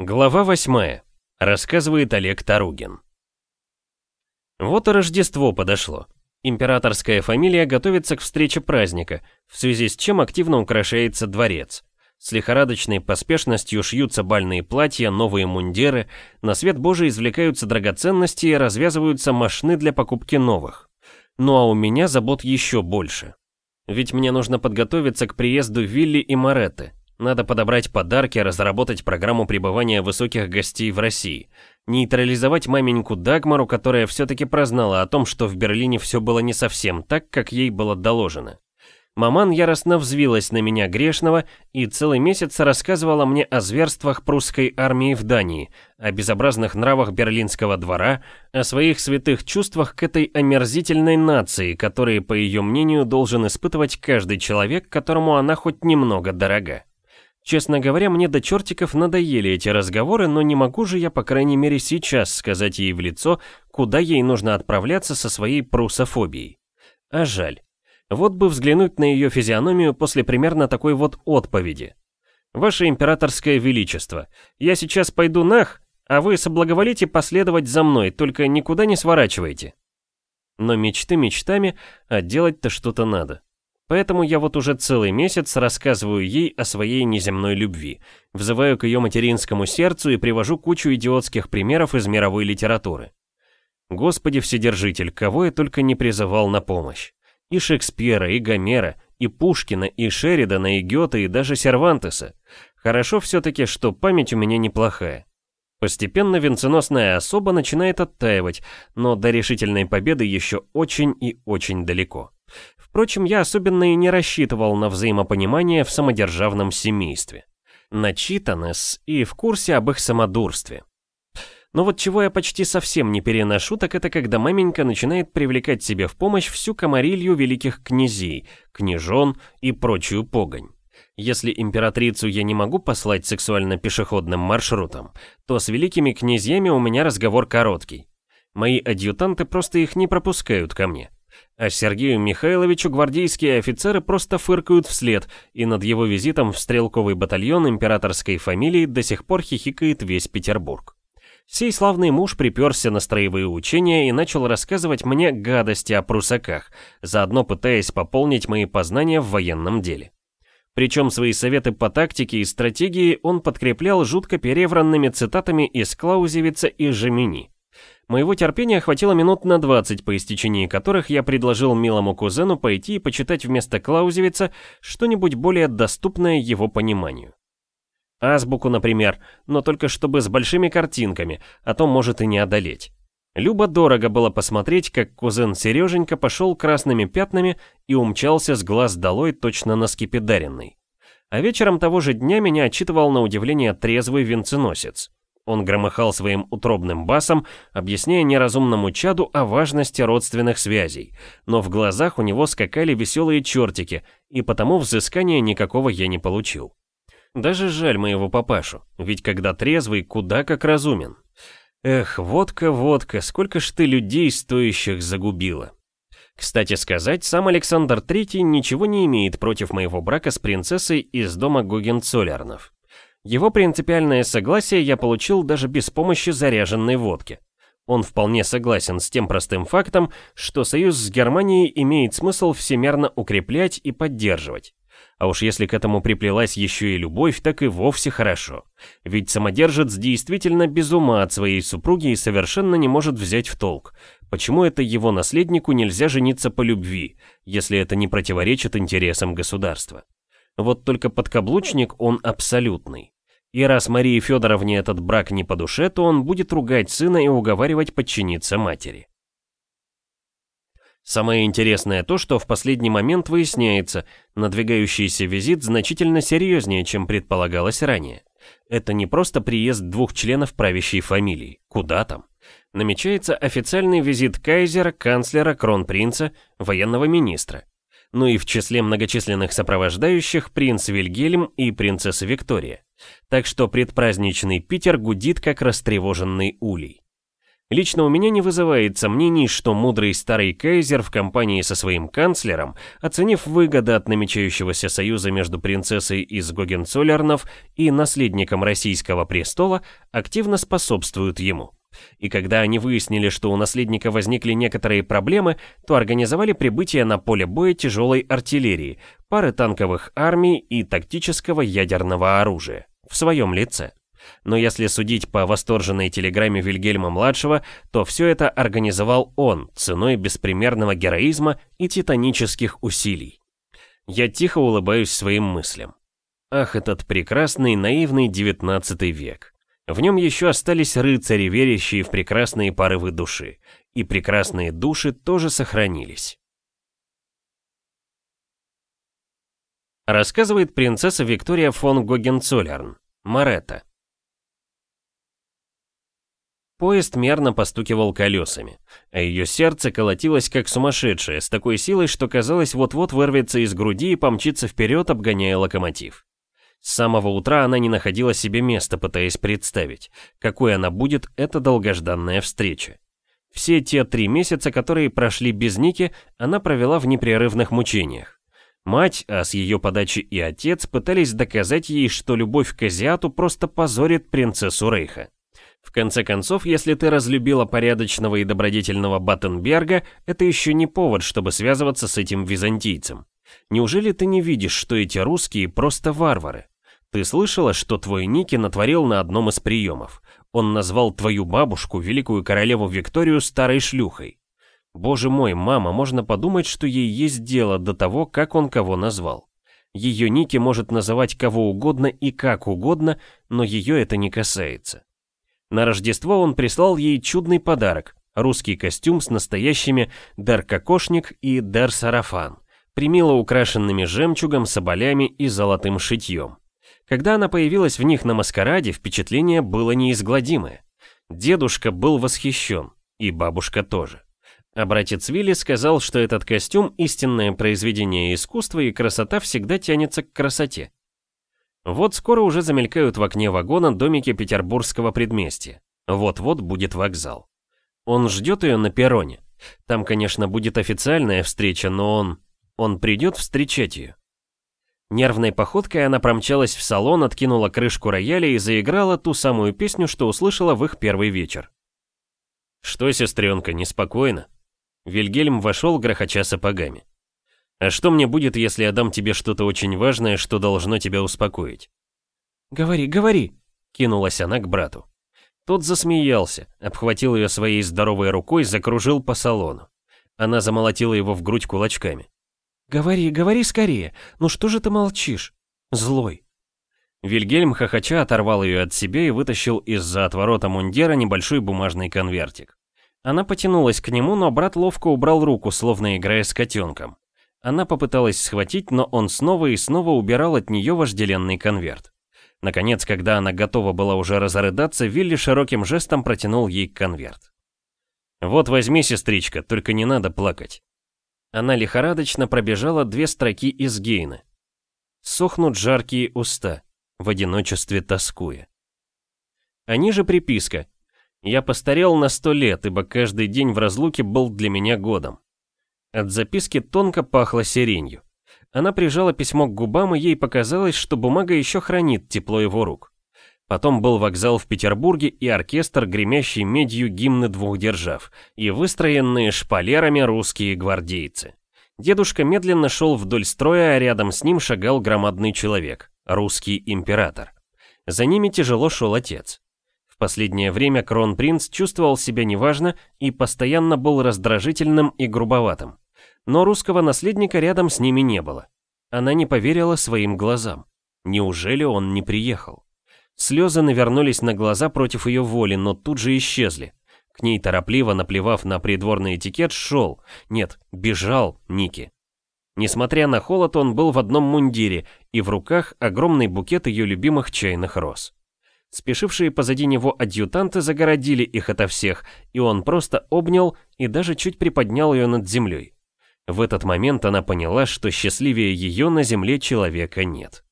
Глава 8. Рассказывает Олег Таругин. Вот и Рождество подошло. Императорская фамилия готовится к встрече праздника, в связи с чем активно украшается дворец. С лихорадочной поспешностью шьются бальные платья, новые мундиры, на свет божий извлекаются драгоценности и развязываются машины для покупки новых. Ну а у меня забот еще больше. Ведь мне нужно подготовиться к приезду Вилли и Моретты, надо подобрать подарки, разработать программу пребывания высоких гостей в России. Нейтрализовать маменьку Дагмару, которая все-таки прознала о том, что в Берлине все было не совсем так, как ей было доложено. Маман яростно взвилась на меня грешного и целый месяц рассказывала мне о зверствах прусской армии в Дании, о безобразных нравах берлинского двора, о своих святых чувствах к этой омерзительной нации, которые, по ее мнению, должен испытывать каждый человек, которому она хоть немного дорога. Честно говоря, мне до чертиков надоели эти разговоры, но не могу же я, по крайней мере, сейчас сказать ей в лицо, куда ей нужно отправляться со своей прусофобией. А жаль. Вот бы взглянуть на ее физиономию после примерно такой вот отповеди. «Ваше императорское величество, я сейчас пойду нах, а вы соблаговолите последовать за мной, только никуда не сворачивайте». Но мечты мечтами, а делать-то что-то надо. Поэтому я вот уже целый месяц рассказываю ей о своей неземной любви, взываю к ее материнскому сердцу и привожу кучу идиотских примеров из мировой литературы. Господи Вседержитель, кого я только не призывал на помощь. И Шекспира, и Гомера, и Пушкина, и Шеридана, и Гёте, и даже Сервантеса. Хорошо все-таки, что память у меня неплохая. Постепенно венценосная особа начинает оттаивать, но до решительной победы еще очень и очень далеко. Впрочем, я особенно и не рассчитывал на взаимопонимание в самодержавном семействе. Начитанность и в курсе об их самодурстве. Но вот чего я почти совсем не переношу, так это когда маменька начинает привлекать себе в помощь всю комарилью великих князей, княжон и прочую погонь. Если императрицу я не могу послать сексуально-пешеходным маршрутом, то с великими князьями у меня разговор короткий. Мои адъютанты просто их не пропускают ко мне. А Сергею Михайловичу гвардейские офицеры просто фыркают вслед, и над его визитом в стрелковый батальон императорской фамилии до сих пор хихикает весь Петербург. Сей славный муж приперся на строевые учения и начал рассказывать мне гадости о прусаках, заодно пытаясь пополнить мои познания в военном деле. Причем свои советы по тактике и стратегии он подкреплял жутко перевранными цитатами из Клаузевица и Жемини. Моего терпения хватило минут на 20, по истечении которых я предложил милому кузену пойти и почитать вместо Клаузевица что-нибудь более доступное его пониманию. Азбуку, например, но только чтобы с большими картинками, а то может и не одолеть. Любо-дорого было посмотреть, как кузен Сереженька пошел красными пятнами и умчался с глаз долой точно на скипидаренный. А вечером того же дня меня отчитывал на удивление трезвый венценосец. Он громыхал своим утробным басом, объясняя неразумному чаду о важности родственных связей, но в глазах у него скакали веселые чертики, и потому взыскания никакого я не получил. Даже жаль моего папашу, ведь когда трезвый, куда как разумен. Эх, водка, водка, сколько ж ты людей стоящих загубила. Кстати сказать, сам Александр Третий ничего не имеет против моего брака с принцессой из дома Гогенцоллернов. Его принципиальное согласие я получил даже без помощи заряженной водки. Он вполне согласен с тем простым фактом, что союз с Германией имеет смысл всемерно укреплять и поддерживать. А уж если к этому приплелась еще и любовь, так и вовсе хорошо. Ведь самодержец действительно без ума от своей супруги и совершенно не может взять в толк. Почему это его наследнику нельзя жениться по любви, если это не противоречит интересам государства? Вот только подкаблучник он абсолютный. И раз Марии Федоровне этот брак не по душе, то он будет ругать сына и уговаривать подчиниться матери. Самое интересное то, что в последний момент выясняется, надвигающийся визит значительно серьезнее, чем предполагалось ранее. Это не просто приезд двух членов правящей фамилии. Куда там? Намечается официальный визит кайзера, канцлера, кронпринца, военного министра. Ну и в числе многочисленных сопровождающих принц Вильгельм и принцесса Виктория. Так что предпраздничный Питер гудит как растревоженный улей. Лично у меня не вызывает сомнений, что мудрый старый кайзер в компании со своим канцлером, оценив выгоды от намечающегося союза между принцессой из Гогенцоллернов и наследником российского престола, активно способствуют ему. И когда они выяснили, что у наследника возникли некоторые проблемы, то организовали прибытие на поле боя тяжелой артиллерии, пары танковых армий и тактического ядерного оружия в своем лице. Но если судить по восторженной телеграмме Вильгельма-младшего, то все это организовал он ценой беспримерного героизма и титанических усилий. Я тихо улыбаюсь своим мыслям. Ах, этот прекрасный наивный девятнадцатый век. В нем еще остались рыцари, верящие в прекрасные порывы души. И прекрасные души тоже сохранились. Рассказывает принцесса Виктория фон Гогенцоллерн, Моретта. Поезд мерно постукивал колесами, а ее сердце колотилось как сумасшедшее, с такой силой, что казалось вот-вот вырвется из груди и помчится вперед, обгоняя локомотив. С самого утра она не находила себе места, пытаясь представить, какой она будет эта долгожданная встреча. Все те три месяца, которые прошли без Ники, она провела в непрерывных мучениях. Мать, а с ее подачи и отец пытались доказать ей, что любовь к азиату просто позорит принцессу Рейха. В конце концов, если ты разлюбила порядочного и добродетельного Баттенберга, это еще не повод, чтобы связываться с этим византийцем. Неужели ты не видишь, что эти русские просто варвары? Ты слышала, что твой Ники натворил на одном из приемов? Он назвал твою бабушку, великую королеву Викторию, старой шлюхой. Боже мой, мама, можно подумать, что ей есть дело до того, как он кого назвал. Ее Ники может называть кого угодно и как угодно, но ее это не касается. На Рождество он прислал ей чудный подарок – русский костюм с настоящими дар-кокошник и дар-сарафан, примило украшенными жемчугом, соболями и золотым шитьем. Когда она появилась в них на маскараде, впечатление было неизгладимое. Дедушка был восхищен, и бабушка тоже. А братец Вилли сказал, что этот костюм – истинное произведение искусства, и красота всегда тянется к красоте. Вот скоро уже замелькают в окне вагона домики петербургского предместья. Вот-вот будет вокзал. Он ждет ее на перроне. Там, конечно, будет официальная встреча, но он... Он придет встречать ее. Нервной походкой она промчалась в салон, откинула крышку рояля и заиграла ту самую песню, что услышала в их первый вечер. «Что, сестренка, неспокойно?» Вильгельм вошел, грохоча сапогами. А что мне будет, если я дам тебе что-то очень важное, что должно тебя успокоить? Говори, говори, кинулась она к брату. Тот засмеялся, обхватил ее своей здоровой рукой, закружил по салону. Она замолотила его в грудь кулачками. «Говори, говори скорее, ну что же ты молчишь? Злой». Вильгельм хохоча оторвал ее от себя и вытащил из-за отворота мундира небольшой бумажный конвертик. Она потянулась к нему, но брат ловко убрал руку, словно играя с котенком. Она попыталась схватить, но он снова и снова убирал от нее вожделенный конверт. Наконец, когда она готова была уже разрыдаться, Вилли широким жестом протянул ей конверт. «Вот возьми, сестричка, только не надо плакать». Она лихорадочно пробежала две строки из Гейна. «Сохнут жаркие уста, в одиночестве тоскуя». А ниже приписка. «Я постарел на сто лет, ибо каждый день в разлуке был для меня годом. От записки тонко пахло сиренью. Она прижала письмо к губам, и ей показалось, что бумага еще хранит тепло его рук. Потом был вокзал в Петербурге и оркестр, гремящий медью гимны двух держав, и выстроенные шпалерами русские гвардейцы. Дедушка медленно шел вдоль строя, а рядом с ним шагал громадный человек, русский император. За ними тяжело шел отец. В последнее время кронпринц чувствовал себя неважно и постоянно был раздражительным и грубоватым. Но русского наследника рядом с ними не было. Она не поверила своим глазам. Неужели он не приехал? Слезы навернулись на глаза против ее воли, но тут же исчезли. К ней торопливо, наплевав на придворный этикет, шел, нет, бежал Ники. Несмотря на холод, он был в одном мундире, и в руках огромный букет ее любимых чайных роз. Спешившие позади него адъютанты загородили их ото всех, и он просто обнял и даже чуть приподнял ее над землей. В этот момент она поняла, что счастливее ее на земле человека нет.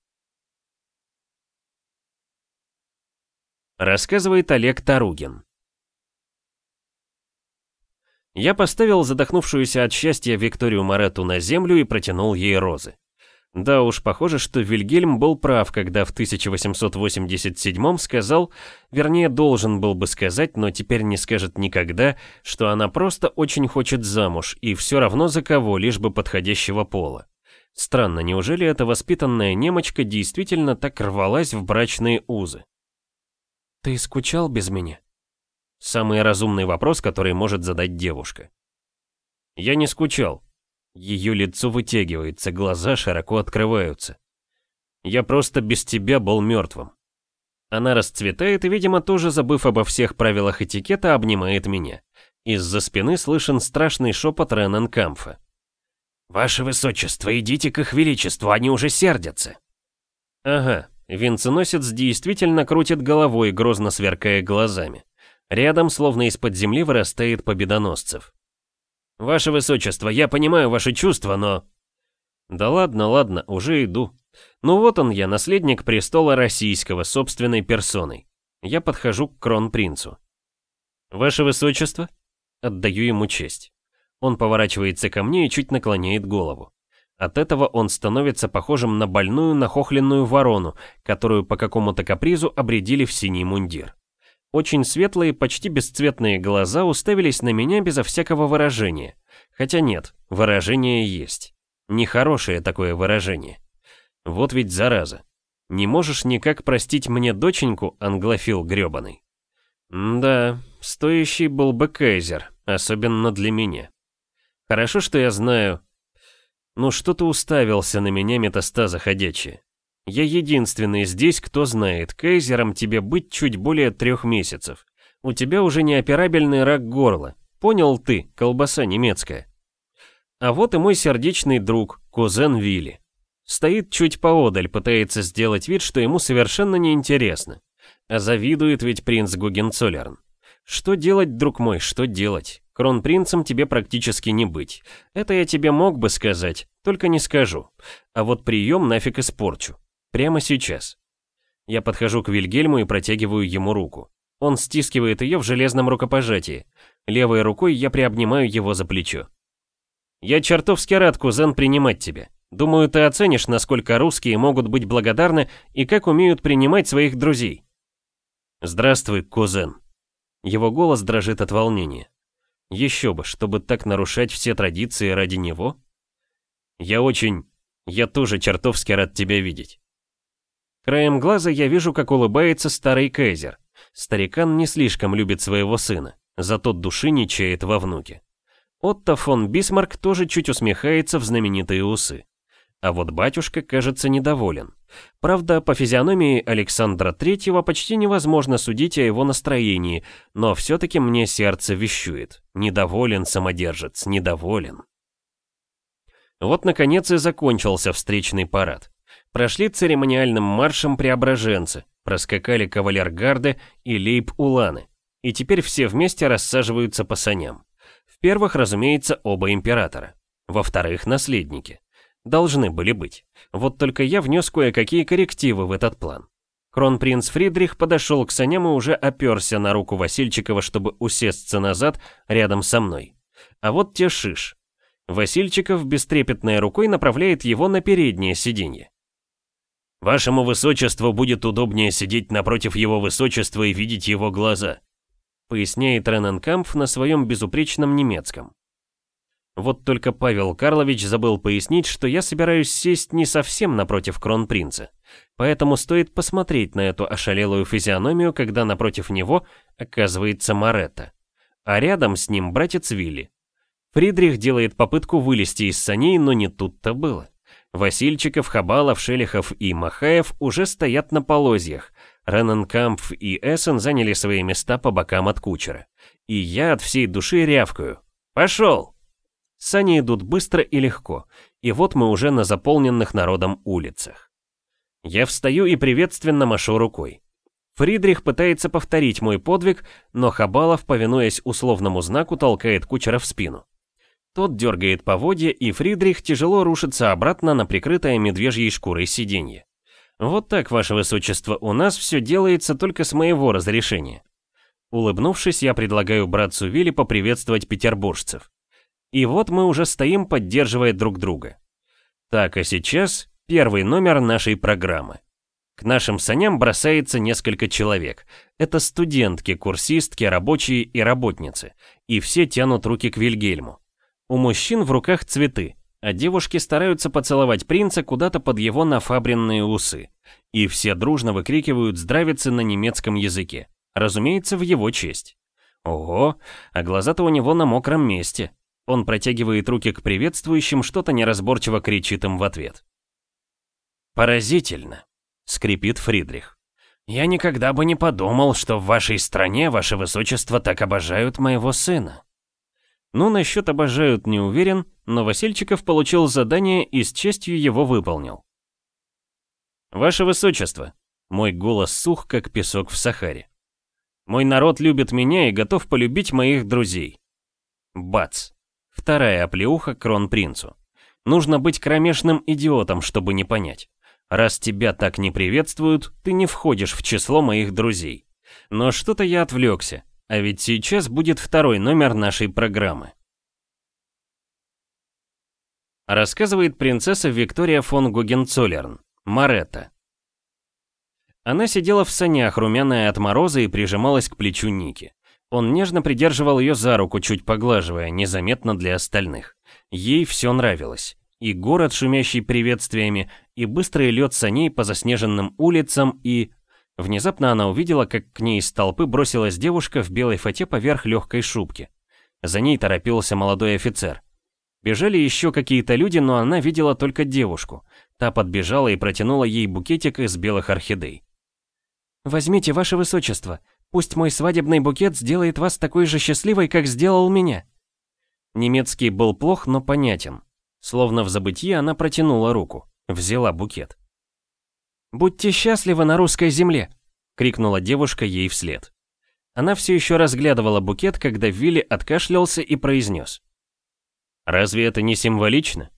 Рассказывает Олег Таругин. Я поставил задохнувшуюся от счастья Викторию Морету на землю и протянул ей розы. Да уж, похоже, что Вильгельм был прав, когда в 1887 сказал, вернее, должен был бы сказать, но теперь не скажет никогда, что она просто очень хочет замуж, и все равно за кого, лишь бы подходящего пола. Странно, неужели эта воспитанная немочка действительно так рвалась в брачные узы? «Ты скучал без меня?» Самый разумный вопрос, который может задать девушка. «Я не скучал», ее лицо вытягивается, глаза широко открываются. Я просто без тебя был мертвым. Она расцветает и, видимо, тоже забыв обо всех правилах этикета, обнимает меня. Из-за спины слышен страшный шепот Рененкамфа. «Ваше Высочество, идите к их величеству, они уже сердятся!» Ага, венценосец действительно крутит головой, грозно сверкая глазами. Рядом, словно из-под земли, вырастает победоносцев. «Ваше Высочество, я понимаю ваши чувства, но...» «Да ладно, ладно, уже иду. Ну вот он я, наследник престола российского, собственной персоной. Я подхожу к кронпринцу. «Ваше Высочество?» Отдаю ему честь. Он поворачивается ко мне и чуть наклоняет голову. От этого он становится похожим на больную нахохленную ворону, которую по какому-то капризу обредили в синий мундир. Очень светлые, почти бесцветные глаза уставились на меня безо всякого выражения. Хотя нет, выражение есть. Нехорошее такое выражение. Вот ведь зараза. Не можешь никак простить мне доченьку, англофил грёбаный. да, стоящий был бы Кейзер, особенно для меня. Хорошо, что я знаю... Ну что ты уставился на меня, метастаза ходячие? Я единственный здесь, кто знает, кейзером тебе быть чуть более трех месяцев. У тебя уже неоперабельный рак горла. Понял ты, колбаса немецкая. А вот и мой сердечный друг, кузен Вилли. Стоит чуть поодаль, пытается сделать вид, что ему совершенно неинтересно. А завидует ведь принц Гугенцоллерн. Что делать, друг мой, что делать? Кронпринцем тебе практически не быть. Это я тебе мог бы сказать, только не скажу. А вот прием нафиг испорчу. Прямо сейчас. Я подхожу к Вильгельму и протягиваю ему руку. Он стискивает ее в железном рукопожатии. Левой рукой я приобнимаю его за плечо. «Я чертовски рад, кузен, принимать тебя. Думаю, ты оценишь, насколько русские могут быть благодарны и как умеют принимать своих друзей». «Здравствуй, кузен». Его голос дрожит от волнения. Еще бы, чтобы так нарушать все традиции ради него. Я очень... Я тоже чертовски рад тебя видеть. Краем глаза я вижу, как улыбается старый Кейзер. Старикан не слишком любит своего сына, зато души не чает во внуке. Отто фон Бисмарк тоже чуть усмехается в знаменитые усы. А вот батюшка, кажется, недоволен. Правда, по физиономии Александра Третьего почти невозможно судить о его настроении, но все-таки мне сердце вещует. Недоволен самодержец, недоволен. Вот, наконец, и закончился встречный парад. Прошли церемониальным маршем преображенцы, проскакали кавалергарды и лейб-уланы. И теперь все вместе рассаживаются по саням. В первых, разумеется, оба императора. Во-вторых, наследники. Должны были быть. Вот только я внес кое-какие коррективы в этот план. Кронпринц Фридрих подошел к саням и уже оперся на руку Васильчикова, чтобы усесться назад рядом со мной. А вот те шиш. Васильчиков бестрепетной рукой направляет его на переднее сиденье. Вашему высочеству будет удобнее сидеть напротив его высочества и видеть его глаза», поясняет Рененкамп на своем безупречном немецком. Вот только Павел Карлович забыл пояснить, что я собираюсь сесть не совсем напротив кронпринца. Поэтому стоит посмотреть на эту ошалелую физиономию, когда напротив него оказывается Маретта. А рядом с ним братец Вилли. Фридрих делает попытку вылезти из саней, но не тут-то было. Васильчиков, Хабалов, Шелихов и Махаев уже стоят на полозьях. Рененкампф и Эссен заняли свои места по бокам от кучера. И я от всей души рявкаю. «Пошел!» Сани идут быстро и легко, и вот мы уже на заполненных народом улицах. Я встаю и приветственно машу рукой. Фридрих пытается повторить мой подвиг, но Хабалов, повинуясь условному знаку, толкает кучера в спину. Тот дергает поводья, и Фридрих тяжело рушится обратно на прикрытое медвежьей шкурой сиденье. Вот так, ваше высочество, у нас все делается только с моего разрешения. Улыбнувшись, я предлагаю братцу Вилли поприветствовать петербуржцев. И вот мы уже стоим, поддерживая друг друга. Так, а сейчас первый номер нашей программы. К нашим саням бросается несколько человек. Это студентки, курсистки, рабочие и работницы. И все тянут руки к Вильгельму. У мужчин в руках цветы, а девушки стараются поцеловать принца куда-то под его нафабренные усы. И все дружно выкрикивают здравицы на немецком языке. Разумеется, в его честь. Ого, а глаза-то у него на мокром месте. Он протягивает руки к приветствующим, что-то неразборчиво кричит им в ответ. «Поразительно», — скрипит Фридрих. «Я никогда бы не подумал, что в вашей стране, ваше высочество, так обожают моего сына». Ну, насчет обожают не уверен, но Васильчиков получил задание и с честью его выполнил. «Ваше высочество», — мой голос сух, как песок в Сахаре. «Мой народ любит меня и готов полюбить моих друзей». Бац. Вторая оплеуха кронпринцу. Нужно быть кромешным идиотом, чтобы не понять. Раз тебя так не приветствуют, ты не входишь в число моих друзей. Но что-то я отвлекся, а ведь сейчас будет второй номер нашей программы. Рассказывает принцесса Виктория фон Гогенцоллерн, Маретта. Она сидела в санях, румяная от мороза, и прижималась к плечу Ники. Он нежно придерживал ее за руку, чуть поглаживая, незаметно для остальных. Ей все нравилось. И город, шумящий приветствиями, и быстрый лед саней по заснеженным улицам, и... Внезапно она увидела, как к ней из толпы бросилась девушка в белой фате поверх легкой шубки. За ней торопился молодой офицер. Бежали еще какие-то люди, но она видела только девушку. Та подбежала и протянула ей букетик из белых орхидей. «Возьмите, ваше высочество, Пусть мой свадебный букет сделает вас такой же счастливой, как сделал меня». Немецкий был плох, но понятен. Словно в забытии она протянула руку, взяла букет. «Будьте счастливы на русской земле!» — крикнула девушка ей вслед. Она все еще разглядывала букет, когда Вилли откашлялся и произнес. «Разве это не символично?»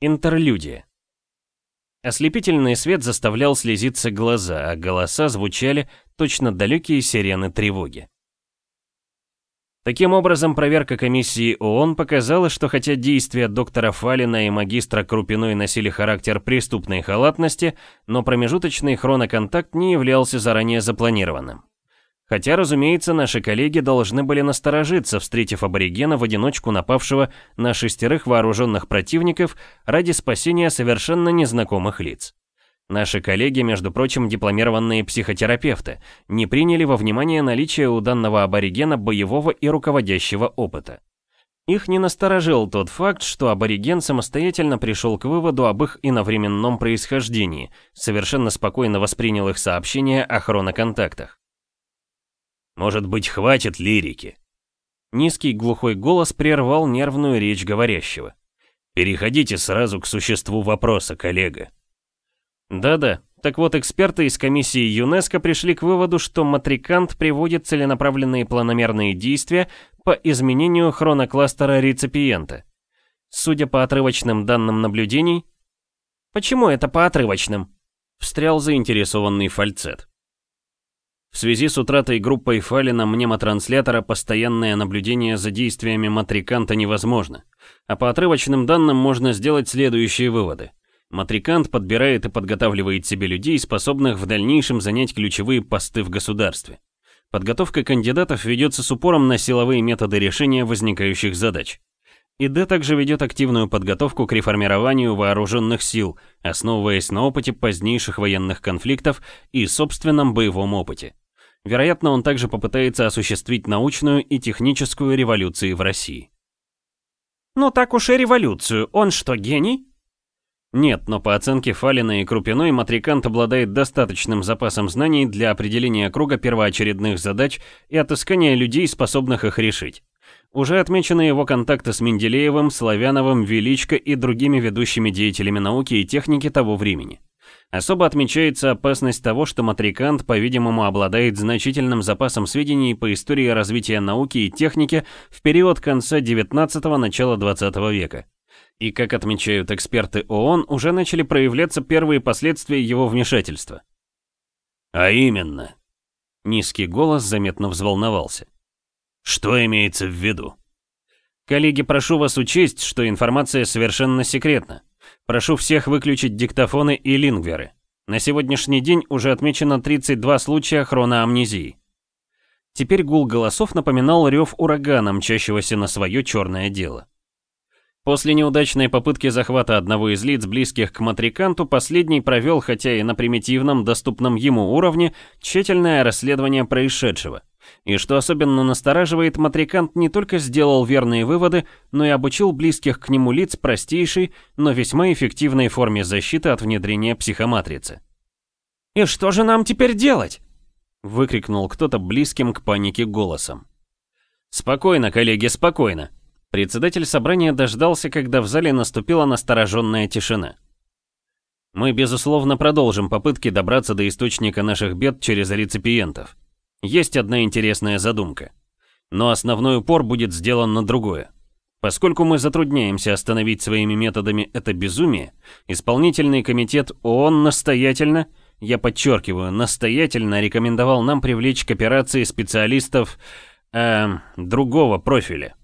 Интерлюдия. Ослепительный свет заставлял слезиться глаза, а голоса звучали точно далекие сирены тревоги. Таким образом, проверка комиссии ООН показала, что хотя действия доктора Фалина и магистра Крупиной носили характер преступной халатности, но промежуточный хроноконтакт не являлся заранее запланированным. Хотя, разумеется, наши коллеги должны были насторожиться, встретив аборигена в одиночку напавшего на шестерых вооруженных противников ради спасения совершенно незнакомых лиц. Наши коллеги, между прочим, дипломированные психотерапевты, не приняли во внимание наличие у данного аборигена боевого и руководящего опыта. Их не насторожил тот факт, что абориген самостоятельно пришел к выводу об их иновременном происхождении, совершенно спокойно воспринял их сообщения о хроноконтактах. Может быть, хватит лирики?» Низкий глухой голос прервал нервную речь говорящего. «Переходите сразу к существу вопроса, коллега». Да-да, так вот эксперты из комиссии ЮНЕСКО пришли к выводу, что матрикант приводит целенаправленные планомерные действия по изменению хронокластера реципиента. Судя по отрывочным данным наблюдений... «Почему это по отрывочным?» — встрял заинтересованный фальцет. В связи с утратой группой Фалина мнемотранслятора постоянное наблюдение за действиями матриканта невозможно. А по отрывочным данным можно сделать следующие выводы. Матрикант подбирает и подготавливает себе людей, способных в дальнейшем занять ключевые посты в государстве. Подготовка кандидатов ведется с упором на силовые методы решения возникающих задач. ИД также ведет активную подготовку к реформированию вооруженных сил, основываясь на опыте позднейших военных конфликтов и собственном боевом опыте. Вероятно, он также попытается осуществить научную и техническую революции в России. «Ну так уж и революцию, он что, гений?» Нет, но по оценке Фалина и Крупиной, Матрикант обладает достаточным запасом знаний для определения круга первоочередных задач и отыскания людей, способных их решить. Уже отмечены его контакты с Менделеевым, Славяновым, Величко и другими ведущими деятелями науки и техники того времени. Особо отмечается опасность того, что матрикант, по-видимому, обладает значительным запасом сведений по истории развития науки и техники в период конца 19-го, начала 20 века. И, как отмечают эксперты ООН, уже начали проявляться первые последствия его вмешательства. А именно, Низкий голос заметно взволновался. Что имеется в виду? Коллеги, прошу вас учесть, что информация совершенно секретна. Прошу всех выключить диктофоны и лингверы. На сегодняшний день уже отмечено 32 случая хроноамнезии. Теперь гул голосов напоминал рев урагана, мчащегося на свое черное дело. После неудачной попытки захвата одного из лиц, близких к матриканту, последний провел, хотя и на примитивном, доступном ему уровне, тщательное расследование происшедшего. И что особенно настораживает, матрикант не только сделал верные выводы, но и обучил близких к нему лиц простейшей, но весьма эффективной форме защиты от внедрения психоматрицы. «И что же нам теперь делать?» — выкрикнул кто-то близким к панике голосом. «Спокойно, коллеги, спокойно», Председатель собрания дождался, когда в зале наступила настороженная тишина. Мы, безусловно, продолжим попытки добраться до источника наших бед через реципиентов. Есть одна интересная задумка. Но основной упор будет сделан на другое. Поскольку мы затрудняемся остановить своими методами это безумие, исполнительный комитет ООН настоятельно, я подчеркиваю, настоятельно рекомендовал нам привлечь к операции специалистов э, другого профиля.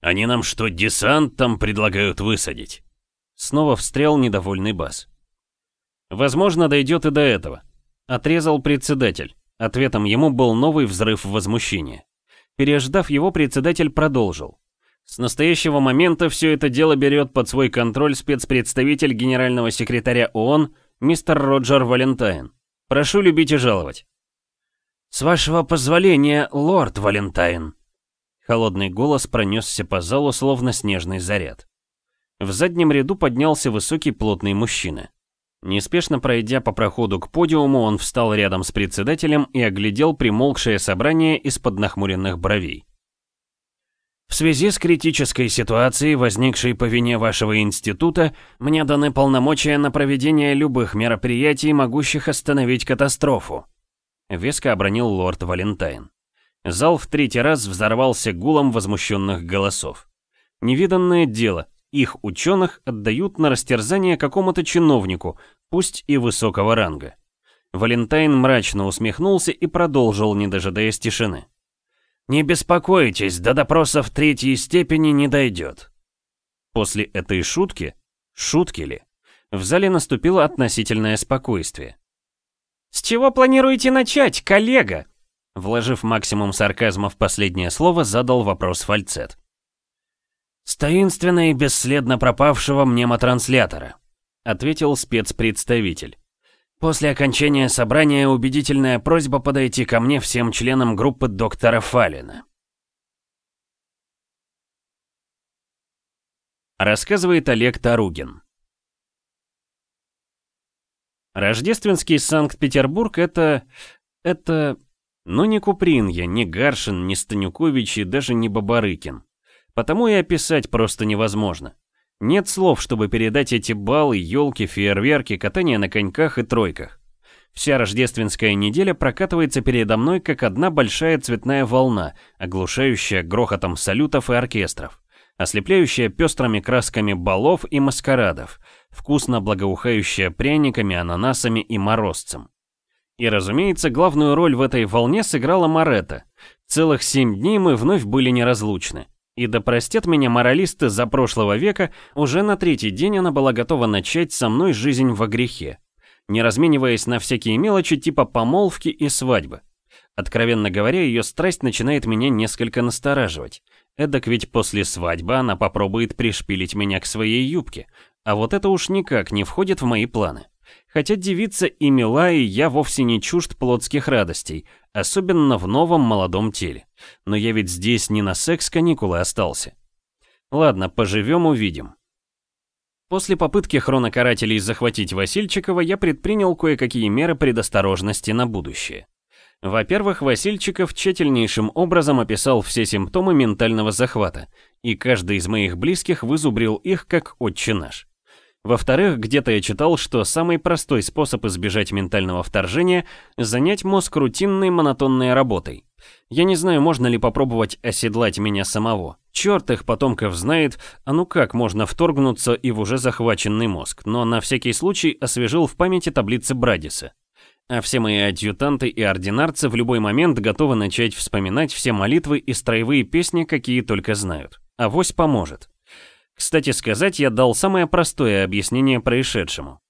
Они нам что, десант там предлагают высадить? Снова встрял недовольный бас. Возможно, дойдет и до этого. Отрезал председатель. Ответом ему был новый взрыв возмущения. Переждав его, председатель продолжил. С настоящего момента все это дело берет под свой контроль спецпредставитель генерального секретаря ООН мистер Роджер Валентайн. Прошу любить и жаловать. С вашего позволения, лорд Валентайн, Холодный голос пронесся по залу, словно снежный заряд. В заднем ряду поднялся высокий плотный мужчина. Неспешно пройдя по проходу к подиуму, он встал рядом с председателем и оглядел примолкшее собрание из-под нахмуренных бровей. В связи с критической ситуацией, возникшей по вине вашего института, мне даны полномочия на проведение любых мероприятий, могущих остановить катастрофу. Веско обронил лорд Валентайн. Зал в третий раз взорвался гулом возмущенных голосов. Невиданное дело, их ученых отдают на растерзание какому-то чиновнику, пусть и высокого ранга. Валентайн мрачно усмехнулся и продолжил, не дожидаясь тишины. «Не беспокойтесь, до допросов третьей степени не дойдет». После этой шутки, шутки ли, в зале наступило относительное спокойствие. «С чего планируете начать, коллега?» Вложив максимум сарказма в последнее слово, задал вопрос фальцет. «С таинственно и бесследно пропавшего мнемотранслятора», ответил спецпредставитель. «После окончания собрания убедительная просьба подойти ко мне всем членам группы доктора Фалина». Рассказывает Олег Таругин. Рождественский Санкт-Петербург — это... это... Но ни Куприн я, ни Гаршин, ни Станюкович и даже не Бабарыкин. Потому и описать просто невозможно. Нет слов, чтобы передать эти баллы, елки, фейерверки, катание на коньках и тройках. Вся рождественская неделя прокатывается передо мной, как одна большая цветная волна, оглушающая грохотом салютов и оркестров, ослепляющая пестрыми красками балов и маскарадов, вкусно благоухающая пряниками, ананасами и морозцем. И, разумеется, главную роль в этой волне сыграла Маретта. Целых семь дней мы вновь были неразлучны. И да простят меня моралисты за прошлого века, уже на третий день она была готова начать со мной жизнь во грехе, не размениваясь на всякие мелочи типа помолвки и свадьбы. Откровенно говоря, ее страсть начинает меня несколько настораживать. Эдак ведь после свадьбы она попробует пришпилить меня к своей юбке, а вот это уж никак не входит в мои планы. Хотя девица и мила, и я вовсе не чужд плотских радостей, особенно в новом молодом теле. Но я ведь здесь не на секс-каникулы остался. Ладно, поживем увидим. После попытки хронокарателей захватить Васильчикова я предпринял кое-какие меры предосторожности на будущее. Во-первых, Васильчиков тщательнейшим образом описал все симптомы ментального захвата, и каждый из моих близких вызубрил их как отче наш. Во-вторых, где-то я читал, что самый простой способ избежать ментального вторжения – занять мозг рутинной монотонной работой. Я не знаю, можно ли попробовать оседлать меня самого. Черт их потомков знает, а ну как можно вторгнуться и в уже захваченный мозг, но на всякий случай освежил в памяти таблицы Брадиса. А все мои адъютанты и ординарцы в любой момент готовы начать вспоминать все молитвы и строевые песни, какие только знают. Авось поможет. Кстати сказать, я дал самое простое объяснение происшедшему.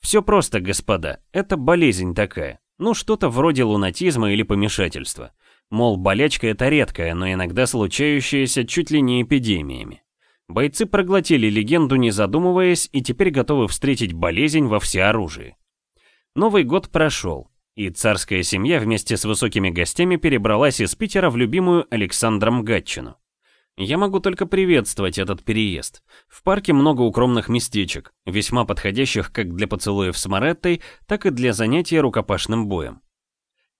Все просто, господа, это болезнь такая. Ну, что-то вроде лунатизма или помешательства. Мол, болячка это редкая, но иногда случающаяся чуть ли не эпидемиями. Бойцы проглотили легенду, не задумываясь, и теперь готовы встретить болезнь во всеоружии. Новый год прошел, и царская семья вместе с высокими гостями перебралась из Питера в любимую Александром Гатчину. Я могу только приветствовать этот переезд. В парке много укромных местечек, весьма подходящих как для поцелуев с Мореттой, так и для занятия рукопашным боем.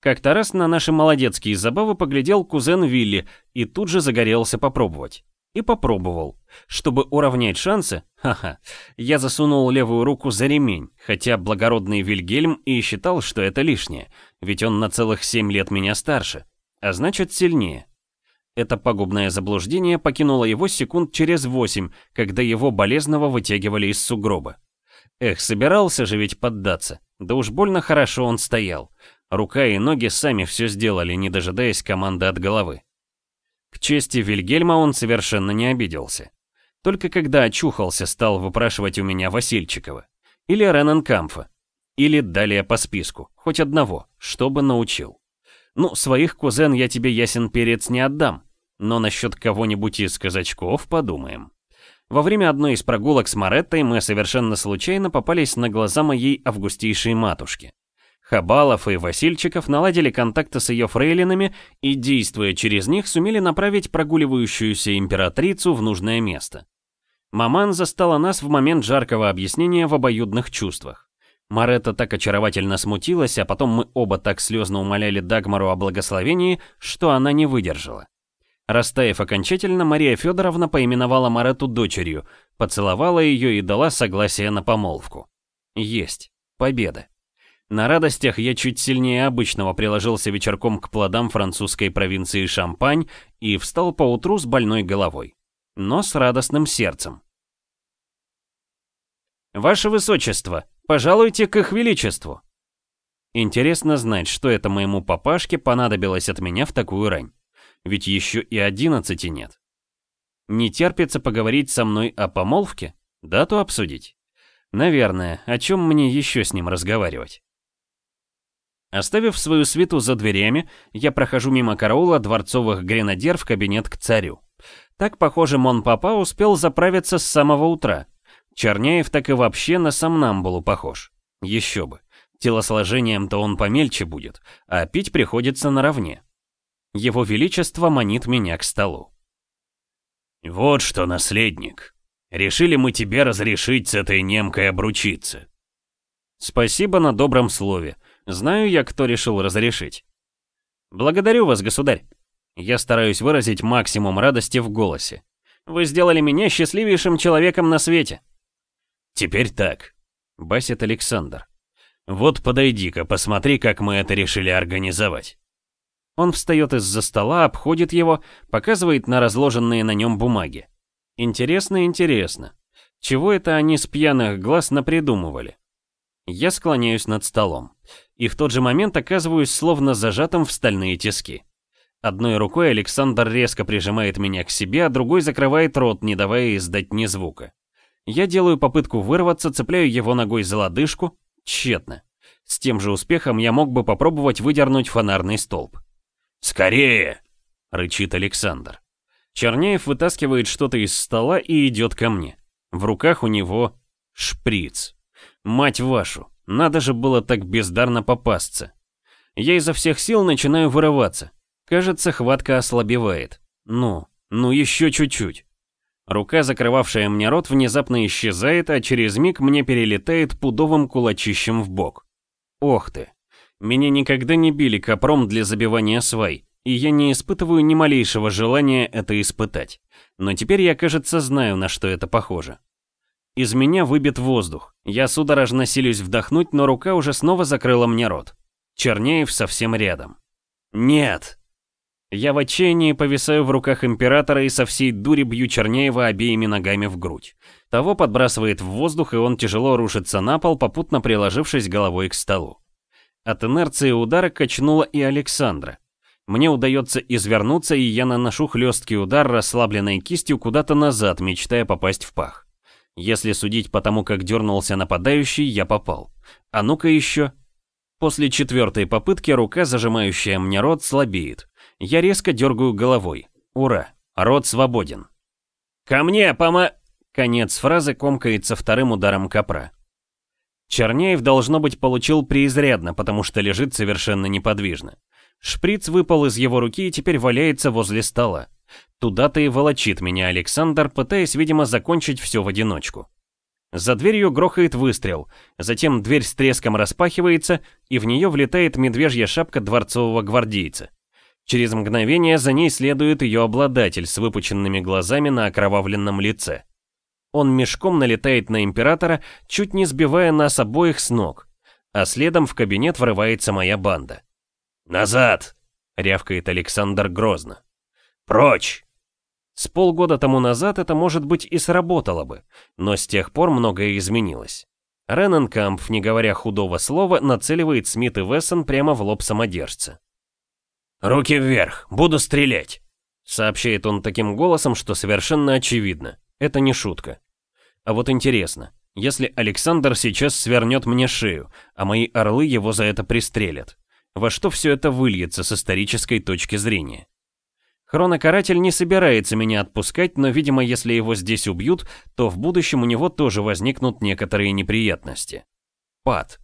Как-то раз на наши молодецкие забавы поглядел кузен Вилли и тут же загорелся попробовать. И попробовал. Чтобы уравнять шансы, ха-ха, я засунул левую руку за ремень, хотя благородный Вильгельм и считал, что это лишнее, ведь он на целых семь лет меня старше, а значит сильнее. Это пагубное заблуждение покинуло его секунд через восемь, когда его болезного вытягивали из сугроба. Эх, собирался же ведь поддаться. Да уж больно хорошо он стоял. Рука и ноги сами все сделали, не дожидаясь команды от головы. К чести Вильгельма он совершенно не обиделся. Только когда очухался, стал выпрашивать у меня Васильчикова. Или Рененкамфа. Или далее по списку, хоть одного, чтобы научил. Ну, своих кузен я тебе ясен перец не отдам, но насчет кого-нибудь из казачков подумаем. Во время одной из прогулок с Мареттой мы совершенно случайно попались на глаза моей августейшей матушки. Хабалов и Васильчиков наладили контакты с ее фрейлинами и, действуя через них, сумели направить прогуливающуюся императрицу в нужное место. Маман застала нас в момент жаркого объяснения в обоюдных чувствах. Маретта так очаровательно смутилась, а потом мы оба так слезно умоляли Дагмару о благословении, что она не выдержала. Растаев окончательно, Мария Федоровна поименовала Маретту дочерью, поцеловала ее и дала согласие на помолвку. Есть. Победа. На радостях я чуть сильнее обычного приложился вечерком к плодам французской провинции Шампань и встал поутру с больной головой. Но с радостным сердцем. «Ваше Высочество, пожалуйте к их величеству!» Интересно знать, что это моему папашке понадобилось от меня в такую рань. Ведь еще и одиннадцати нет. Не терпится поговорить со мной о помолвке? Дату обсудить? Наверное, о чем мне еще с ним разговаривать? Оставив свою свиту за дверями, я прохожу мимо караула дворцовых гренадер в кабинет к царю. Так, похоже, Мон-Папа успел заправиться с самого утра, Черняев так и вообще на сомнамбулу похож. Еще бы. Телосложением-то он помельче будет, а пить приходится наравне. Его Величество манит меня к столу. «Вот что, наследник. Решили мы тебе разрешить с этой немкой обручиться». «Спасибо на добром слове. Знаю я, кто решил разрешить». «Благодарю вас, государь». Я стараюсь выразить максимум радости в голосе. «Вы сделали меня счастливейшим человеком на свете». «Теперь так», — басит Александр. «Вот подойди-ка, посмотри, как мы это решили организовать». Он встает из-за стола, обходит его, показывает на разложенные на нем бумаги. Интересно, интересно. Чего это они с пьяных глаз напридумывали? Я склоняюсь над столом. И в тот же момент оказываюсь словно зажатым в стальные тиски. Одной рукой Александр резко прижимает меня к себе, а другой закрывает рот, не давая издать ни звука. Я делаю попытку вырваться, цепляю его ногой за лодыжку. Тщетно. С тем же успехом я мог бы попробовать выдернуть фонарный столб. «Скорее!» — рычит Александр. Черняев вытаскивает что-то из стола и идет ко мне. В руках у него шприц. Мать вашу, надо же было так бездарно попасться. Я изо всех сил начинаю вырываться. Кажется, хватка ослабевает. Ну, ну еще чуть-чуть. Рука, закрывавшая мне рот, внезапно исчезает, а через миг мне перелетает пудовым кулачищем в бок. Ох ты. Меня никогда не били копром для забивания свай, и я не испытываю ни малейшего желания это испытать. Но теперь я, кажется, знаю, на что это похоже. Из меня выбит воздух. Я судорожно силюсь вдохнуть, но рука уже снова закрыла мне рот. Черняев совсем рядом. «Нет!» Я в отчаянии повисаю в руках императора и со всей дури бью Черняева обеими ногами в грудь. Того подбрасывает в воздух, и он тяжело рушится на пол, попутно приложившись головой к столу. От инерции удара качнуло и Александра. Мне удается извернуться, и я наношу хлесткий удар расслабленной кистью куда-то назад, мечтая попасть в пах. Если судить по тому, как дернулся нападающий, я попал. А ну-ка еще. После четвертой попытки рука, зажимающая мне рот, слабеет. Я резко дергаю головой. Ура, рот свободен. «Ко мне, пома...» Конец фразы комкается вторым ударом копра. Черняев, должно быть, получил преизрядно, потому что лежит совершенно неподвижно. Шприц выпал из его руки и теперь валяется возле стола. Туда-то и волочит меня Александр, пытаясь, видимо, закончить все в одиночку. За дверью грохает выстрел, затем дверь с треском распахивается, и в нее влетает медвежья шапка дворцового гвардейца. Через мгновение за ней следует ее обладатель с выпученными глазами на окровавленном лице. Он мешком налетает на императора, чуть не сбивая нас обоих с ног. А следом в кабинет врывается моя банда. «Назад!» — рявкает Александр грозно. «Прочь!» С полгода тому назад это, может быть, и сработало бы, но с тех пор многое изменилось. Ренненкамп, не говоря худого слова, нацеливает Смит и Вессон прямо в лоб самодержца. «Руки вверх, буду стрелять!» Сообщает он таким голосом, что совершенно очевидно. Это не шутка. А вот интересно, если Александр сейчас свернет мне шею, а мои орлы его за это пристрелят, во что все это выльется с исторической точки зрения? Хронокаратель не собирается меня отпускать, но, видимо, если его здесь убьют, то в будущем у него тоже возникнут некоторые неприятности. Пад.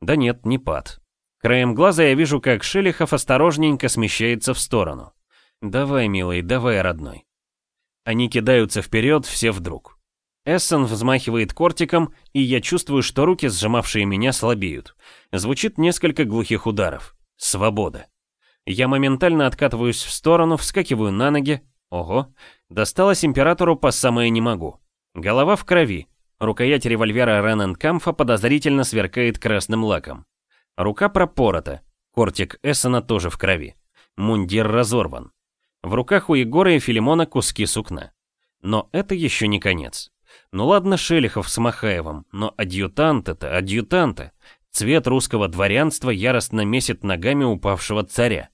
Да нет, не пад. Краем глаза я вижу, как Шелихов осторожненько смещается в сторону. Давай, милый, давай, родной. Они кидаются вперед, все вдруг. Эссен взмахивает кортиком, и я чувствую, что руки, сжимавшие меня, слабеют. Звучит несколько глухих ударов. Свобода. Я моментально откатываюсь в сторону, вскакиваю на ноги. Ого, досталось императору по самое не могу. Голова в крови. Рукоять револьвера Рененкамфа подозрительно сверкает красным лаком. Рука пропорота. Кортик Эссена тоже в крови. Мундир разорван. В руках у Егора и Филимона куски сукна. Но это еще не конец. Ну ладно Шелихов с Махаевым, но адъютант это адъютанты. Цвет русского дворянства яростно месит ногами упавшего царя.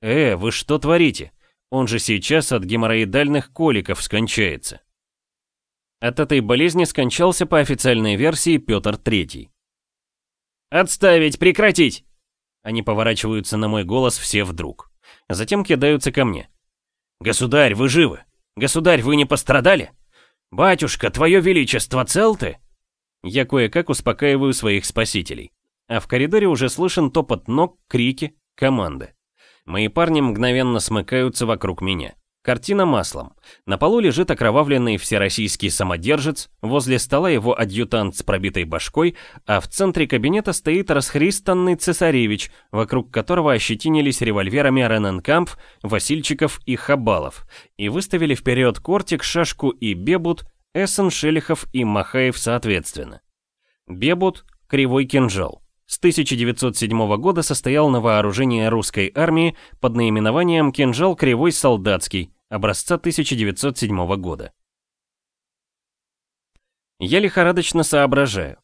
Э, вы что творите? Он же сейчас от геморроидальных коликов скончается. От этой болезни скончался по официальной версии Петр III. «Отставить! Прекратить!» Они поворачиваются на мой голос все вдруг. Затем кидаются ко мне. «Государь, вы живы? Государь, вы не пострадали? Батюшка, твое величество, цел ты?» Я кое-как успокаиваю своих спасителей. А в коридоре уже слышен топот ног, крики, команды. Мои парни мгновенно смыкаются вокруг меня. Картина маслом. На полу лежит окровавленный всероссийский самодержец, возле стола его адъютант с пробитой башкой, а в центре кабинета стоит расхристанный цесаревич, вокруг которого ощетинились револьверами Рененкамп, Васильчиков и Хабалов, и выставили вперед Кортик, Шашку и Бебут, Эссен, Шелихов и Махаев соответственно. Бебут — кривой кинжал. С 1907 года состоял на вооружении русской армии под наименованием «Кинжал кривой солдатский», образца 1907 года. Я лихорадочно соображаю.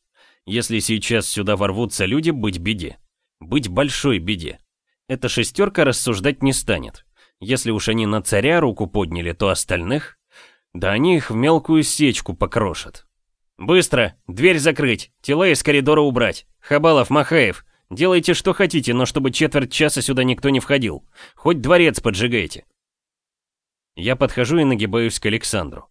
Если сейчас сюда ворвутся люди, быть беде. Быть большой беде. Эта шестерка рассуждать не станет. Если уж они на царя руку подняли, то остальных... Да они их в мелкую сечку покрошат. «Быстро! Дверь закрыть! Тела из коридора убрать! Хабалов, Махаев! Делайте что хотите, но чтобы четверть часа сюда никто не входил. Хоть дворец поджигайте!» Я подхожу и нагибаюсь к Александру.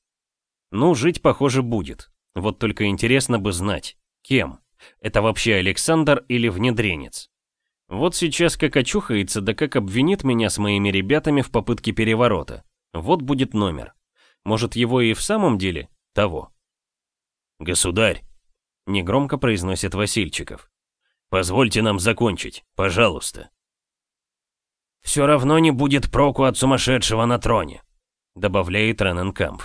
Ну, жить, похоже, будет. Вот только интересно бы знать, кем. Это вообще Александр или внедренец? Вот сейчас как очухается, да как обвинит меня с моими ребятами в попытке переворота. Вот будет номер. Может, его и в самом деле того. «Государь!» — негромко произносит Васильчиков. «Позвольте нам закончить, пожалуйста». «Все равно не будет проку от сумасшедшего на троне», добавляет Рененкамп.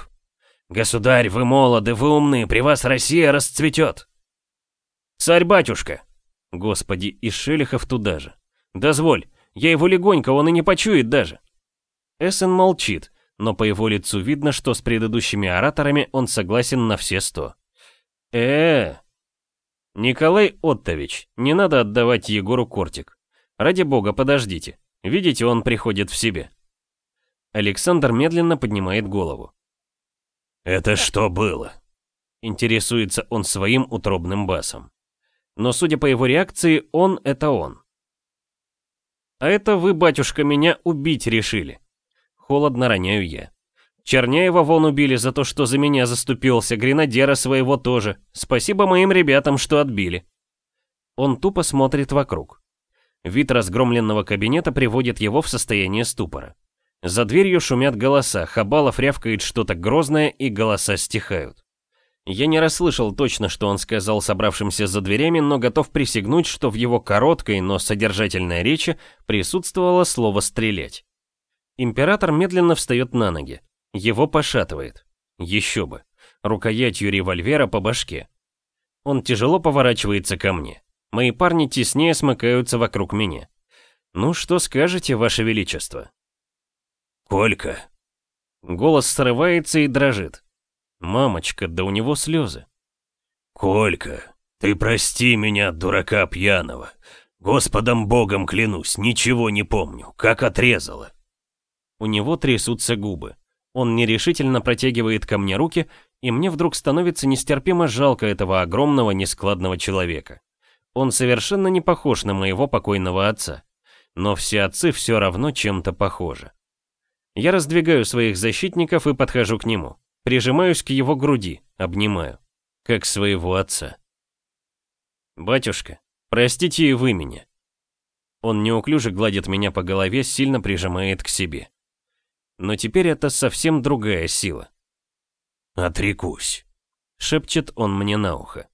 «Государь, вы молоды, вы умны, при вас Россия расцветет!» «Царь-батюшка!» Господи, и Шелихов туда же. «Дозволь, я его легонько, он и не почует даже!» Эссен молчит, но по его лицу видно, что с предыдущими ораторами он согласен на все сто. -э, -э. «Николай Оттович, не надо отдавать Егору кортик. Ради бога, подождите. Видите, он приходит в себе». Александр медленно поднимает голову. «Это что было?» Интересуется он своим утробным басом. Но судя по его реакции, он — это он. «А это вы, батюшка, меня убить решили». Холодно роняю я. Черняева вон убили за то, что за меня заступился, гренадера своего тоже. Спасибо моим ребятам, что отбили. Он тупо смотрит вокруг. Вид разгромленного кабинета приводит его в состояние ступора. За дверью шумят голоса, Хабалов рявкает что-то грозное, и голоса стихают. Я не расслышал точно, что он сказал собравшимся за дверями, но готов присягнуть, что в его короткой, но содержательной речи присутствовало слово «стрелять». Император медленно встает на ноги. Его пошатывает. Еще бы. Рукоятью револьвера по башке. Он тяжело поворачивается ко мне. Мои парни теснее смыкаются вокруг меня. «Ну, что скажете, Ваше Величество?» «Колька!» Голос срывается и дрожит. «Мамочка, да у него слезы!» «Колька, ты прости меня, дурака пьяного. Господом Богом клянусь, ничего не помню, как отрезало». У него трясутся губы. Он нерешительно протягивает ко мне руки, и мне вдруг становится нестерпимо жалко этого огромного нескладного человека. Он совершенно не похож на моего покойного отца. Но все отцы все равно чем-то похожи. Я раздвигаю своих защитников и подхожу к нему. Прижимаюсь к его груди, обнимаю. Как своего отца. «Батюшка, простите и вы меня». Он неуклюже гладит меня по голове, сильно прижимает к себе. Но теперь это совсем другая сила. «Отрекусь», — шепчет он мне на ухо.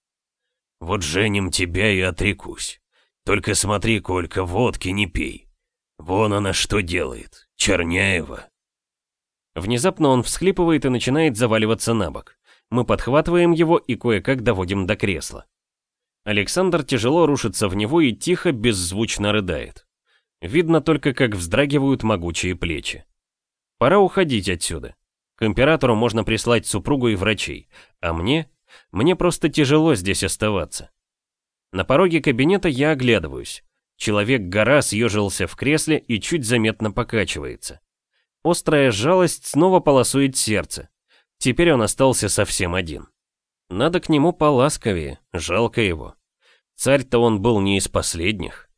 «Вот женим тебя и отрекусь. Только смотри, Колька, водки не пей. Вон она что делает, Черняева». Внезапно он всхлипывает и начинает заваливаться на бок. Мы подхватываем его и кое-как доводим до кресла. Александр тяжело рушится в него и тихо, беззвучно рыдает. Видно только, как вздрагивают могучие плечи. Пора уходить отсюда. К императору можно прислать супругу и врачей, а мне? Мне просто тяжело здесь оставаться. На пороге кабинета я оглядываюсь. Человек-гора съежился в кресле и чуть заметно покачивается. Острая жалость снова полосует сердце. Теперь он остался совсем один. Надо к нему поласковее, жалко его. Царь-то он был не из последних.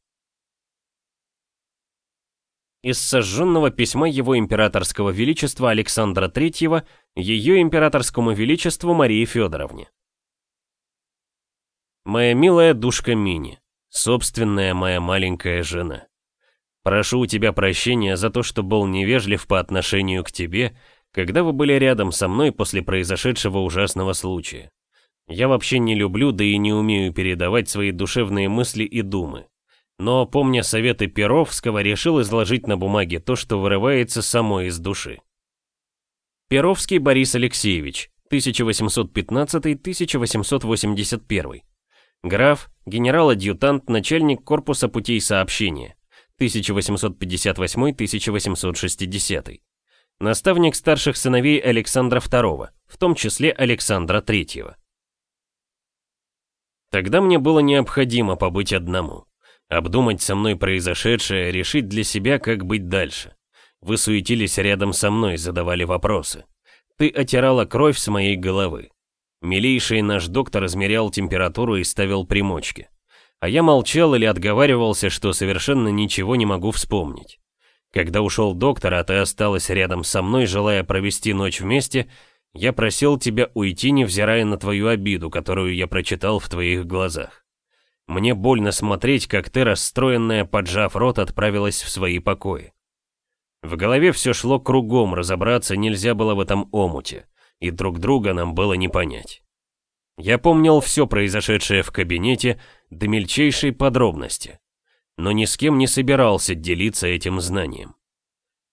Из сожженного письма его императорского величества Александра III ее императорскому величеству Марии Федоровне. Моя милая душка Мини, собственная моя маленькая жена. Прошу у тебя прощения за то, что был невежлив по отношению к тебе, когда вы были рядом со мной после произошедшего ужасного случая. Я вообще не люблю, да и не умею передавать свои душевные мысли и думы но, помня советы Перовского, решил изложить на бумаге то, что вырывается само из души. Перовский Борис Алексеевич, 1815-1881. Граф, генерал-адъютант, начальник корпуса путей сообщения, 1858-1860. Наставник старших сыновей Александра II, в том числе Александра III. Тогда мне было необходимо побыть одному. Обдумать со мной произошедшее, решить для себя, как быть дальше. Вы суетились рядом со мной, задавали вопросы. Ты отирала кровь с моей головы. Милейший наш доктор измерял температуру и ставил примочки. А я молчал или отговаривался, что совершенно ничего не могу вспомнить. Когда ушел доктор, а ты осталась рядом со мной, желая провести ночь вместе, я просил тебя уйти, невзирая на твою обиду, которую я прочитал в твоих глазах. Мне больно смотреть, как ты, расстроенная, поджав рот, отправилась в свои покои. В голове все шло кругом, разобраться нельзя было в этом омуте, и друг друга нам было не понять. Я помнил все произошедшее в кабинете до мельчайшей подробности, но ни с кем не собирался делиться этим знанием.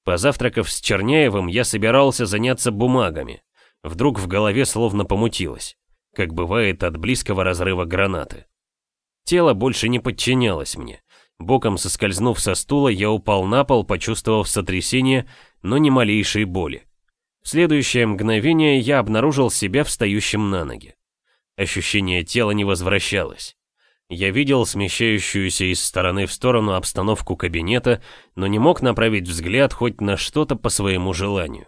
Позавтракав с Черняевым, я собирался заняться бумагами. Вдруг в голове словно помутилось, как бывает от близкого разрыва гранаты. Тело больше не подчинялось мне. Боком соскользнув со стула, я упал на пол, почувствовав сотрясение, но ни малейшей боли. В следующее мгновение я обнаружил себя встающим на ноги. Ощущение тела не возвращалось. Я видел смещающуюся из стороны в сторону обстановку кабинета, но не мог направить взгляд хоть на что-то по своему желанию.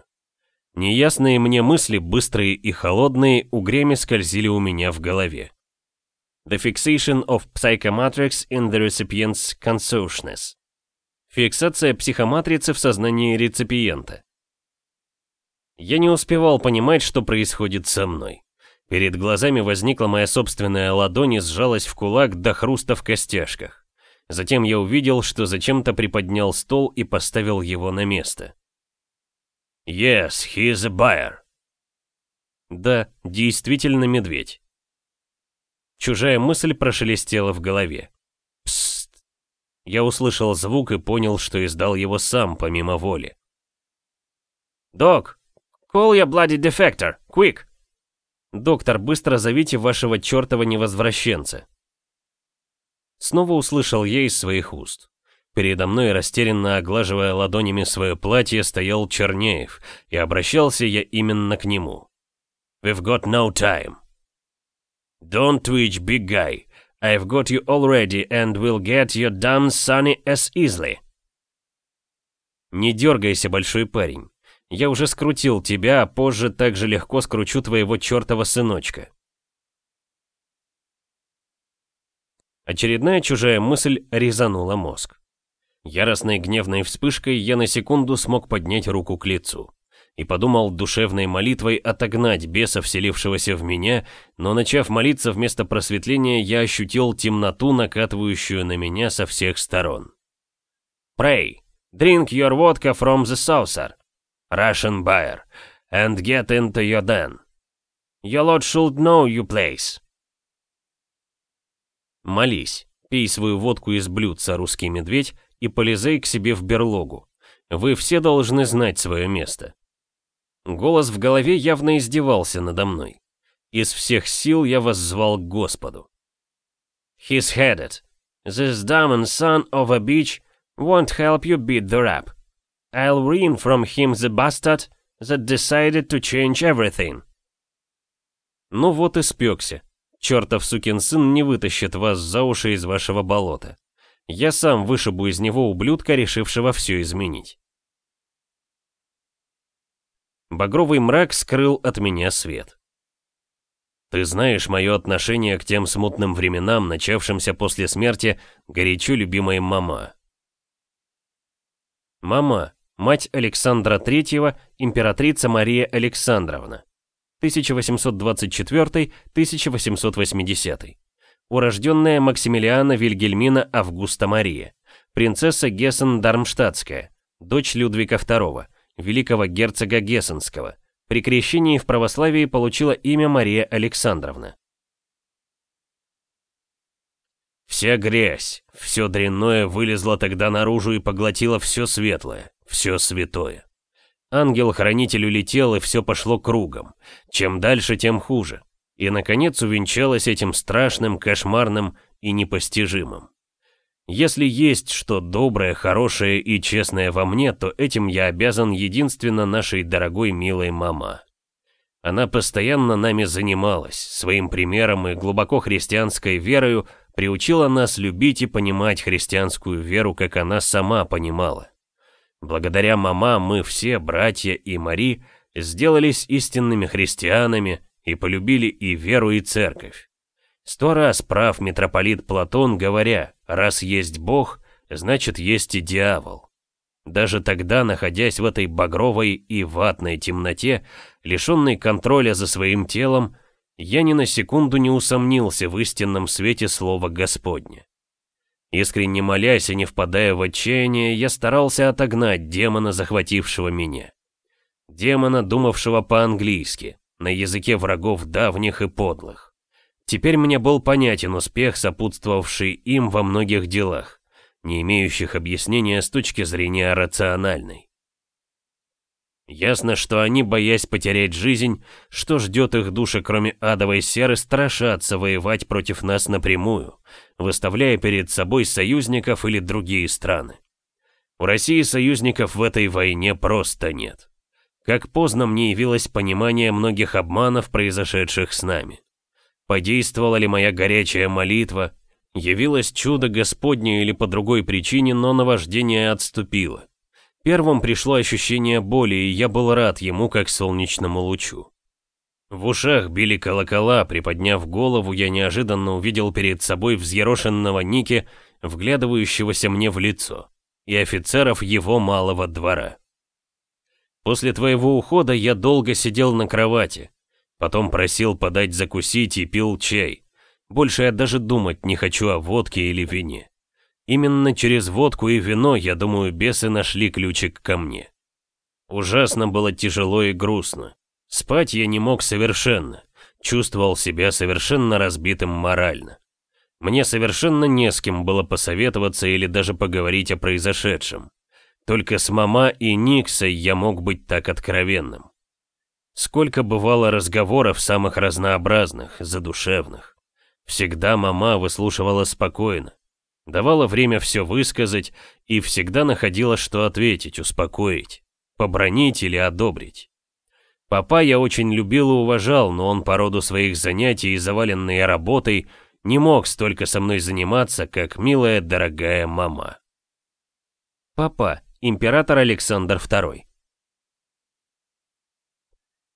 Неясные мне мысли, быстрые и холодные, угрями скользили у меня в голове. The fixation of psychomatrix in the recipient's consciousness. Фиксация психоматрицы в сознании реципиента. Я не успевал понимать, что происходит со мной. Перед глазами возникла моя собственная ладонь и сжалась в кулак до хруста в костяшках. Затем я увидел, что зачем-то приподнял стол и поставил его на место. «Yes, he is a buyer». Да, действительно медведь. Чужая мысль прошелестела в голове. Псst. Я услышал звук и понял, что издал его сам, помимо воли. «Док, call your bloody defector, quick!» «Доктор, быстро зовите вашего чертова невозвращенца!» Снова услышал я из своих уст. Передо мной, растерянно оглаживая ладонями свое платье, стоял Чернеев, и обращался я именно к нему. «We've got no time». «Don't twitch, big guy. I've got you already and will get your damn sonny as easily». «Не дергайся, большой парень. Я уже скрутил тебя, а позже так же легко скручу твоего чертова сыночка. Очередная чужая мысль резанула мозг. Яростной гневной вспышкой я на секунду смог поднять руку к лицу. И подумал душевной молитвой отогнать беса, вселившегося в меня, но начав молиться вместо просветления, я ощутил темноту, накатывающую на меня со всех сторон. «Pray, drink your vodka from the saucer», Russian buyer, and get into your den. Your lord should know you place. Молись, пей свою водку из блюдца, русский медведь, и полезай к себе в берлогу. Вы все должны знать свое место. Голос в голове явно издевался надо мной. Из всех сил я воззвал к Господу. He's headed. This demon son of a bitch won't help you beat the rap. I'll ruin from him the bastard that decided to change everything. Ну вот и спекся. Чертов сукин сын не вытащит вас за уши из вашего болота. Я сам вышибу из него ублюдка, решившего все изменить. Багровый мрак скрыл от меня свет. Ты знаешь мое отношение к тем смутным временам, начавшимся после смерти горячо любимой мама. Мама, мать Александра III, императрица Мария Александровна, 1824-1880. Урожденная Максимилиана Вильгельмина Августа Мария, принцесса Гессен-Дармштадтская, дочь Людвига II, великого герцога Гессенского. При крещении в православии получила имя Мария Александровна. Вся грязь, все дрянное вылезло тогда наружу и поглотило все светлое все святое. Ангел-хранитель улетел, и все пошло кругом. Чем дальше, тем хуже. И, наконец, увенчалось этим страшным, кошмарным и непостижимым. Если есть что доброе, хорошее и честное во мне, то этим я обязан единственно нашей дорогой милой мама. Она постоянно нами занималась, своим примером и глубоко христианской верою приучила нас любить и понимать христианскую веру, как она сама понимала. Благодаря мама мы все, братья и Мари, сделались истинными христианами и полюбили и веру, и церковь. Сто раз прав митрополит Платон, говоря, раз есть Бог, значит есть и дьявол. Даже тогда, находясь в этой багровой и ватной темноте, лишенной контроля за своим телом, я ни на секунду не усомнился в истинном свете слова Господня. Искренне молясь и не впадая в отчаяние, я старался отогнать демона, захватившего меня. Демона, думавшего по-английски, на языке врагов давних и подлых. Теперь мне был понятен успех, сопутствовавший им во многих делах, не имеющих объяснения с точки зрения рациональной. Ясно, что они, боясь потерять жизнь, что ждет их души, кроме адовой серы, страшатся воевать против нас напрямую, выставляя перед собой союзников или другие страны. У России союзников в этой войне просто нет. Как поздно мне явилось понимание многих обманов, произошедших с нами. Подействовала ли моя горячая молитва, Явилось чудо Господне или по другой причине, но наваждение отступило. Первым пришло ощущение боли, и я был рад ему, как солнечному лучу. В ушах били колокола, приподняв голову, я неожиданно увидел перед собой взъерошенного Ники, вглядывающегося мне в лицо, и офицеров его малого двора. После твоего ухода я долго сидел на кровати, потом просил подать закусить и пил чай. Больше я даже думать не хочу о водке или вине. Именно через водку и вино, я думаю, бесы нашли ключик ко мне. Ужасно было тяжело и грустно. Спать я не мог совершенно. Чувствовал себя совершенно разбитым морально. Мне совершенно не с кем было посоветоваться или даже поговорить о произошедшем. Только с мама и Никсой я мог быть так откровенным. Сколько бывало разговоров самых разнообразных, задушевных. Всегда мама выслушивала спокойно, давала время все высказать и всегда находила, что ответить, успокоить, побронить или одобрить. Папа я очень любил и уважал, но он по роду своих занятий и заваленной работой не мог столько со мной заниматься, как милая дорогая мама. Папа, император Александр II.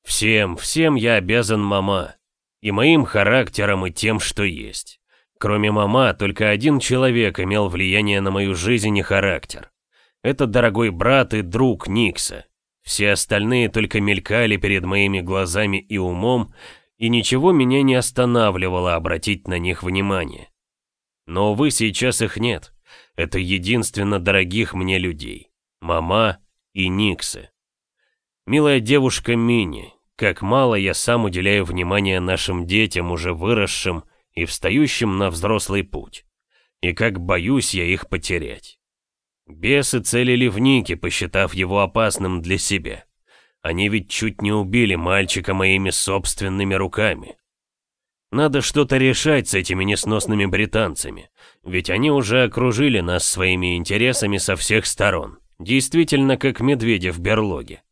Всем, всем я обязан мама. И моим характером, и тем, что есть. Кроме мама, только один человек имел влияние на мою жизнь и характер. Это дорогой брат и друг Никса. Все остальные только мелькали перед моими глазами и умом, и ничего меня не останавливало обратить на них внимание. Но, увы, сейчас их нет. Это единственно дорогих мне людей. Мама и Никсы. Милая девушка Мини, как мало я сам уделяю внимания нашим детям, уже выросшим и встающим на взрослый путь. И как боюсь я их потерять. Бесы целили в Нике, посчитав его опасным для себя. Они ведь чуть не убили мальчика моими собственными руками. Надо что-то решать с этими несносными британцами, ведь они уже окружили нас своими интересами со всех сторон, действительно как медведи в берлоге.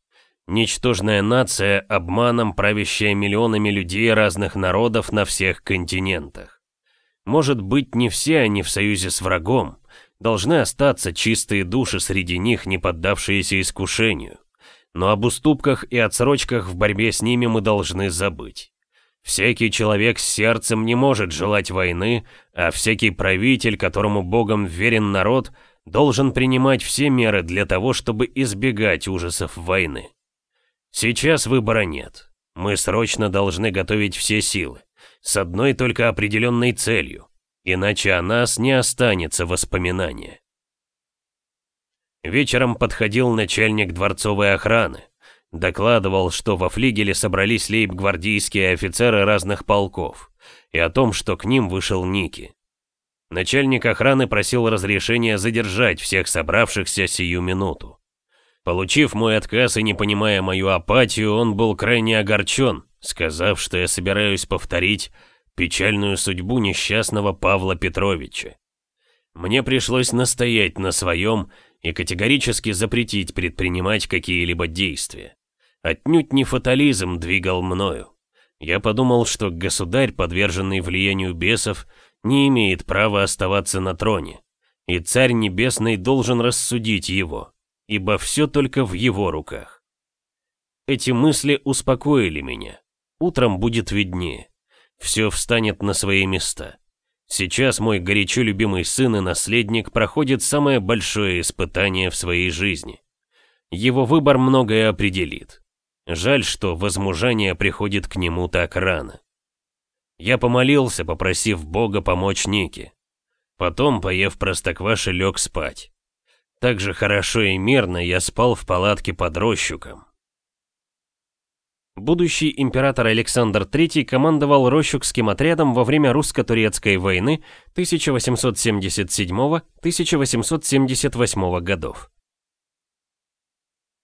Ничтожная нация, обманом правящая миллионами людей разных народов на всех континентах. Может быть, не все они в союзе с врагом. Должны остаться чистые души среди них, не поддавшиеся искушению. Но об уступках и отсрочках в борьбе с ними мы должны забыть. Всякий человек с сердцем не может желать войны, а всякий правитель, которому Богом верен народ, должен принимать все меры для того, чтобы избегать ужасов войны. Сейчас выбора нет. Мы срочно должны готовить все силы. С одной только определенной целью. Иначе о нас не останется воспоминания. Вечером подходил начальник дворцовой охраны. Докладывал, что во флигеле собрались лейб-гвардейские офицеры разных полков. И о том, что к ним вышел Ники. Начальник охраны просил разрешения задержать всех собравшихся сию минуту. Получив мой отказ и не понимая мою апатию, он был крайне огорчен, сказав, что я собираюсь повторить печальную судьбу несчастного Павла Петровича. Мне пришлось настоять на своем и категорически запретить предпринимать какие-либо действия. Отнюдь не фатализм двигал мною. Я подумал, что государь, подверженный влиянию бесов, не имеет права оставаться на троне, и царь небесный должен рассудить его ибо все только в его руках. Эти мысли успокоили меня. Утром будет виднее. Все встанет на свои места. Сейчас мой горячо любимый сын и наследник проходит самое большое испытание в своей жизни. Его выбор многое определит. Жаль, что возмужание приходит к нему так рано. Я помолился, попросив Бога помочь Нике. Потом, поев простокваши, лег спать. Так же хорошо и мирно я спал в палатке под рощуком. Будущий император Александр III командовал Рощукским отрядом во время русско-турецкой войны 1877-1878 годов.